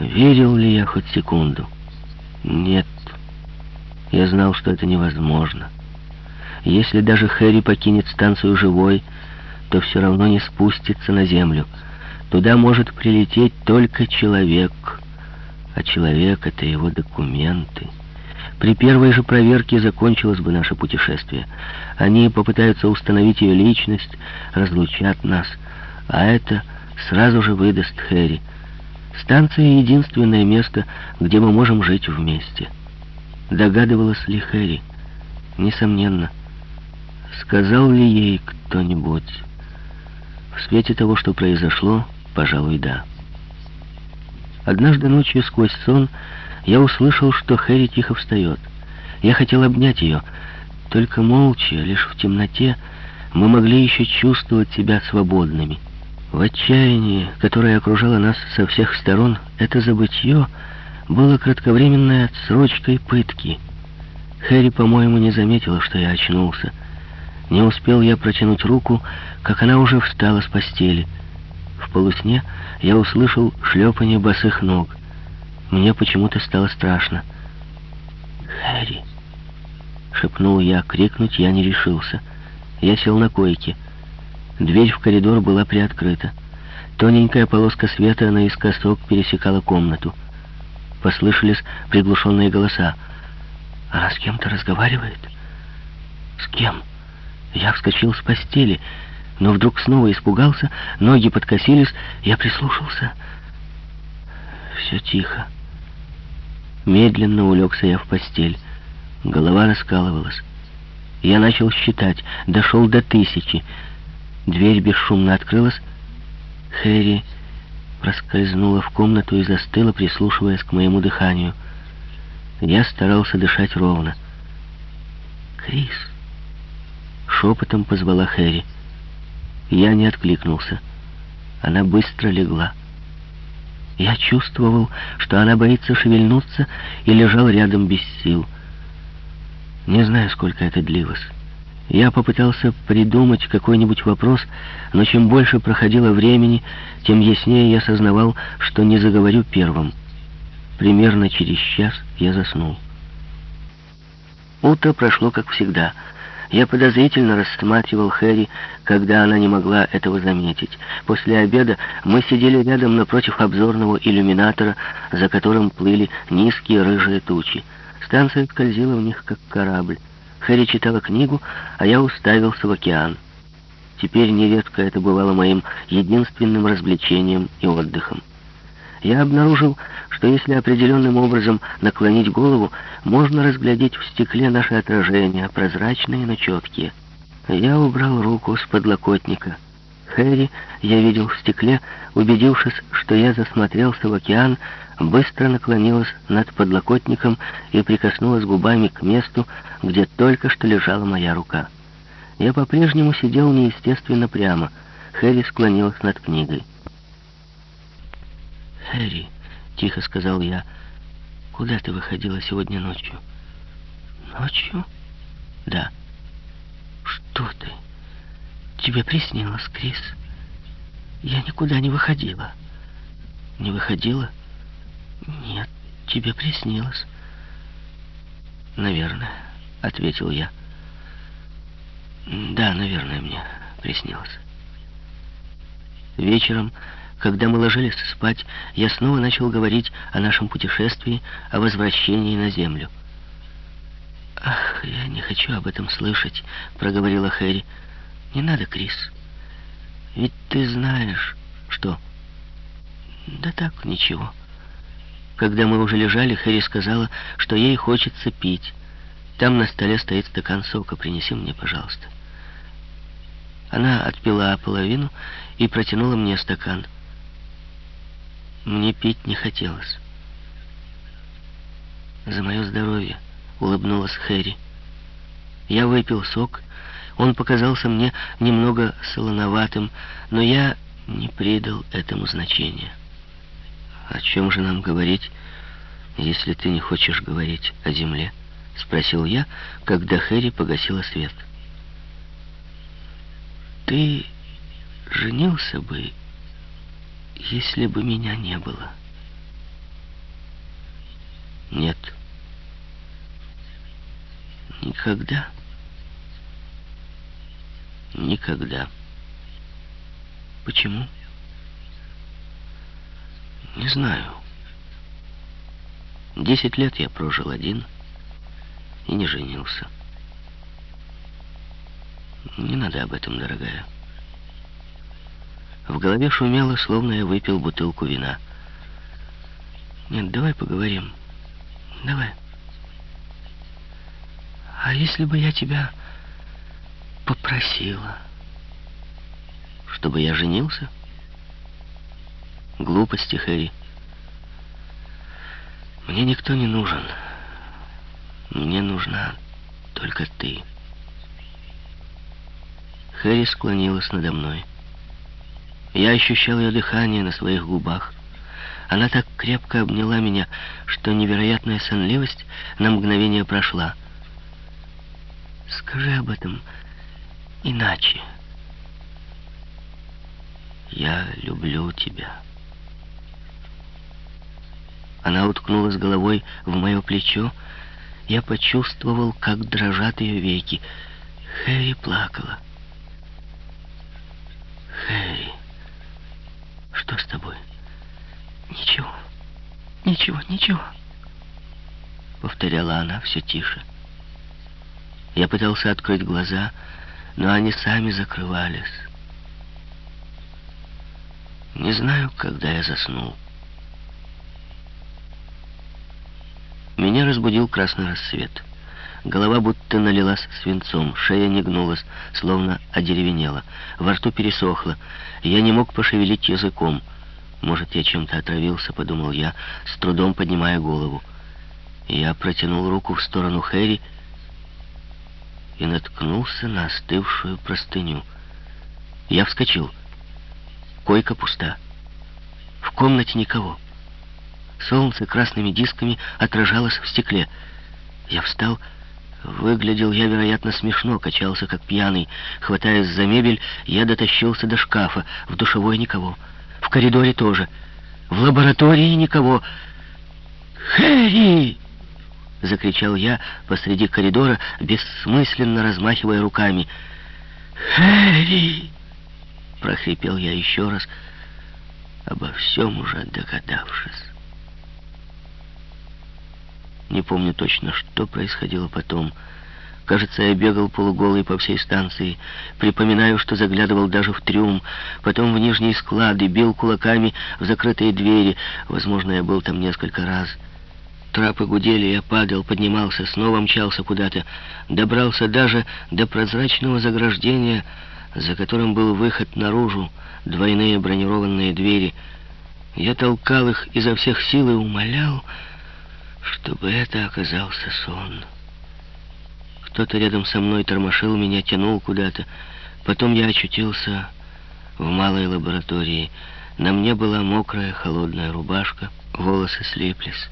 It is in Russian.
Верил ли я хоть секунду? Нет. Я знал, что это невозможно. Если даже Хэри покинет станцию живой, то все равно не спустится на землю. Туда может прилететь только человек, а человек — это его документы. При первой же проверке закончилось бы наше путешествие. Они попытаются установить ее личность, разлучат нас, а это сразу же выдаст Хэри. Станция — единственное место, где мы можем жить вместе. Догадывалась ли Хэри? Несомненно. Сказал ли ей кто-нибудь? В свете того, что произошло, пожалуй, да. Однажды ночью сквозь сон я услышал, что Хэри тихо встает. Я хотел обнять ее, только молча, лишь в темноте, мы могли еще чувствовать себя свободными. В отчаянии, которое окружало нас со всех сторон, это забытье было кратковременной отсрочкой пытки. Хэри, по-моему, не заметила, что я очнулся. Не успел я протянуть руку, как она уже встала с постели. В полусне я услышал шлепание босых ног. Мне почему-то стало страшно. «Хэри!» — шепнул я. Крикнуть я не решился. Я сел на койке. Дверь в коридор была приоткрыта. Тоненькая полоска света наискосок пересекала комнату. Послышались приглушенные голоса. «Она с кем-то разговаривает?» «С кем?» Я вскочил с постели, но вдруг снова испугался, ноги подкосились, я прислушался. Все тихо. Медленно улегся я в постель. Голова раскалывалась. Я начал считать, дошел до тысячи. Дверь бесшумно открылась. Хэри проскользнула в комнату и застыла, прислушиваясь к моему дыханию. Я старался дышать ровно. «Крис!» Шепотом позвала Хэри. Я не откликнулся. Она быстро легла. Я чувствовал, что она боится шевельнуться и лежал рядом без сил. Не знаю, сколько это длилось. Я попытался придумать какой-нибудь вопрос, но чем больше проходило времени, тем яснее я сознавал, что не заговорю первым. Примерно через час я заснул. Утро прошло, как всегда. Я подозрительно рассматривал Хэри, когда она не могла этого заметить. После обеда мы сидели рядом напротив обзорного иллюминатора, за которым плыли низкие рыжие тучи. Станция скользила в них, как корабль. Хэри читала книгу, а я уставился в океан. Теперь нередко это бывало моим единственным развлечением и отдыхом. Я обнаружил, что если определенным образом наклонить голову, можно разглядеть в стекле наши отражения, прозрачные, но четкие. Я убрал руку с подлокотника. Хэри я видел в стекле, убедившись, что я засмотрелся в океан, быстро наклонилась над подлокотником и прикоснулась губами к месту, где только что лежала моя рука. Я по-прежнему сидел неестественно прямо. Хэри склонилась над книгой. «Хэри», — тихо сказал я, — «куда ты выходила сегодня ночью?» «Ночью?» «Да». «Что ты? Тебе приснилось, Крис?» «Я никуда не выходила». «Не выходила?» «Нет, тебе приснилось». «Наверное», — ответил я. «Да, наверное, мне приснилось». Вечером, когда мы ложились спать, я снова начал говорить о нашем путешествии, о возвращении на Землю. «Ах, я не хочу об этом слышать», — проговорила Хэри. «Не надо, Крис. Ведь ты знаешь, что...» «Да так, ничего». Когда мы уже лежали, Хэри сказала, что ей хочется пить. Там на столе стоит стакан сока. Принеси мне, пожалуйста. Она отпила половину и протянула мне стакан. Мне пить не хотелось. «За мое здоровье», — улыбнулась Хэри. Я выпил сок. Он показался мне немного солоноватым, но я не придал этому значения. «О чем же нам говорить, если ты не хочешь говорить о земле?» — спросил я, когда Хэри погасила свет. «Ты женился бы, если бы меня не было?» Нет. Никогда. Никогда. Почему? Не знаю. Десять лет я прожил один и не женился. Не надо об этом, дорогая. В голове шумело, словно я выпил бутылку вина. Нет, давай поговорим. Давай. А если бы я тебя попросила? Чтобы я женился? Глупости, Хэри. Мне никто не нужен. Мне нужна только ты. Хэри склонилась надо мной. Я ощущал ее дыхание на своих губах. Она так крепко обняла меня, что невероятная сонливость на мгновение прошла. Скажи об этом иначе. Я люблю тебя. Она уткнулась головой в мое плечо. Я почувствовал, как дрожат ее веки. Хэри плакала. Хэри, что с тобой? Ничего, ничего, ничего. Повторяла она все тише. Я пытался открыть глаза, но они сами закрывались. Не знаю, когда я заснул. Меня разбудил красный рассвет. Голова будто налилась свинцом, шея не гнулась, словно одеревенела. Во рту пересохло. Я не мог пошевелить языком. Может, я чем-то отравился, подумал я, с трудом поднимая голову. Я протянул руку в сторону Хэри и наткнулся на остывшую простыню. Я вскочил. Койка пуста. В комнате никого. Солнце красными дисками отражалось в стекле. Я встал. Выглядел я, вероятно, смешно, качался как пьяный. Хватаясь за мебель, я дотащился до шкафа. В душевой никого. В коридоре тоже. В лаборатории никого. «Хэри!» — закричал я посреди коридора, бессмысленно размахивая руками. «Хэри!» — прохрипел я еще раз, обо всем уже догадавшись. Не помню точно, что происходило потом. Кажется, я бегал полуголый по всей станции. Припоминаю, что заглядывал даже в трюм, потом в нижние склады, бил кулаками в закрытые двери. Возможно, я был там несколько раз. Трапы гудели, я падал, поднимался, снова мчался куда-то. Добрался даже до прозрачного заграждения, за которым был выход наружу, двойные бронированные двери. Я толкал их изо всех сил и умолял чтобы это оказался сон. Кто-то рядом со мной тормошил меня, тянул куда-то. Потом я очутился в малой лаборатории. На мне была мокрая холодная рубашка, волосы слиплись.